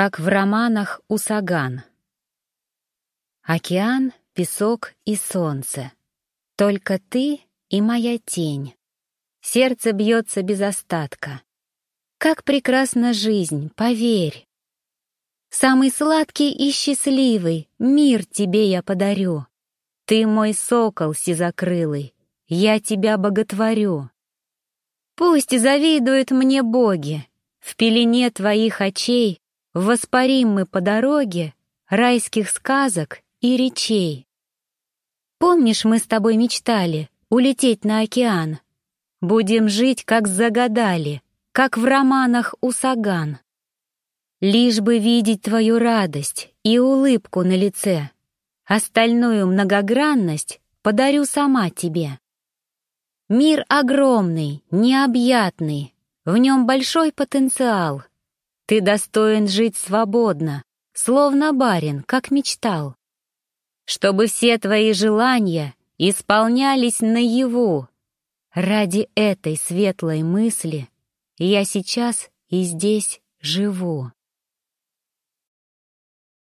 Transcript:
как в романах у Саган. Океан, песок и солнце. Только ты и моя тень. Сердце бьется без остатка. Как прекрасна жизнь, поверь. Самый сладкий и счастливый мир тебе я подарю. Ты мой сокол сизокрылый, я тебя боготворю. Пусть завидуют мне боги, в пелене твоих очей Воспарим мы по дороге райских сказок и речей. Помнишь, мы с тобой мечтали улететь на океан? Будем жить, как загадали, как в романах у Саган. Лишь бы видеть твою радость и улыбку на лице. Остальную многогранность подарю сама тебе. Мир огромный, необъятный, в нем большой потенциал — ты достоин жить свободно, словно барин, как мечтал. Чтобы все твои желания исполнялись наяву. Ради этой светлой мысли я сейчас и здесь живу.